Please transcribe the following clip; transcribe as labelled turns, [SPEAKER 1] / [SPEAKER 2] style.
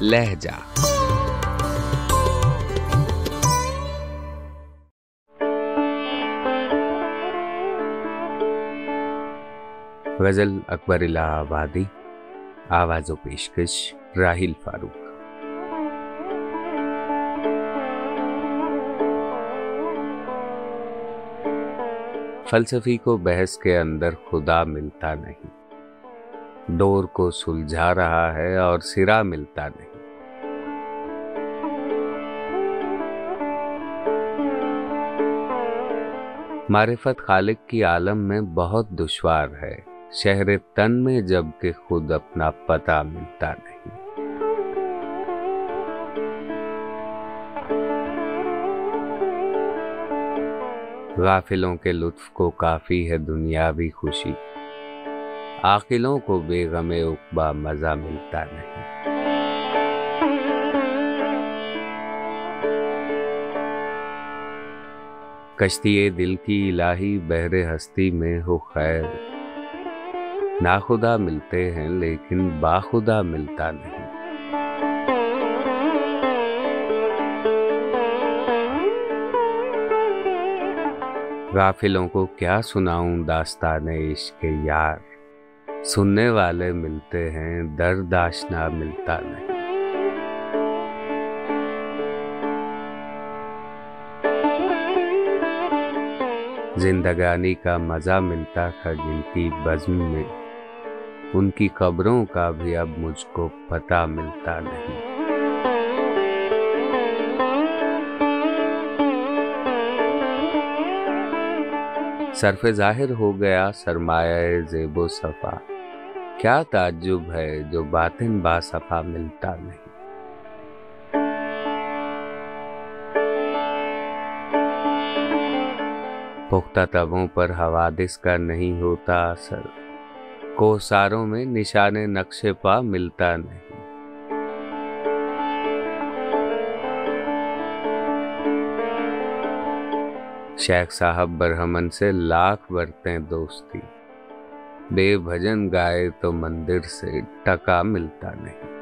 [SPEAKER 1] لہجہ۔ غزل اکبر الہ آبادی، آواز و پیشکش راہیل فاروق۔ فلسفی کو بحث کے اندر خدا ملتا نہیں۔ ڈور کو سلجھا رہا ہے اور سرا ملتا نہیں۔ معرفت خالق کی عالم میں بہت دشوار ہے۔ شہر تن میں جبکہ خود اپنا پتہ ملتا نہیں۔ غافلوں کے لطف کو کافی ہے دنیاوی خوشی۔ عاقلوں کو بے غم اقبا مزہ ملتا نہیں۔ کشتی دل کی الہی بہر ہستی میں ہو خیر۔ ناخدا ملتے ہیں لیکن باخدا ملتا نہیں۔ غافلوں کو کیا سناؤں داستان عشق یار۔ سننے والے ملتے ہیں، درد آشنا ملتا نہیں۔ زندگانی کا مزہ ملتا تھا جن کی بزم میں۔ ان کی قبروں کا بھی اب مجھ کو پتہ ملتا نہیں۔ صرف ظاہر ہو گیا سرمایہ زیب و صفا۔ کیا تعجب ہے جو باطن با صفا ملتا نہیں۔ پختہ تبوں پر حوادث کا نہیں ہوتا اثر۔ کو ساروں میں نشان نقش پا ملتا نہیں۔ شیخ صاحب برہمن سے لاکھ برتیں دوستی۔ بے بھجن گائے تو مندر سے ٹکا ملتا نہیں۔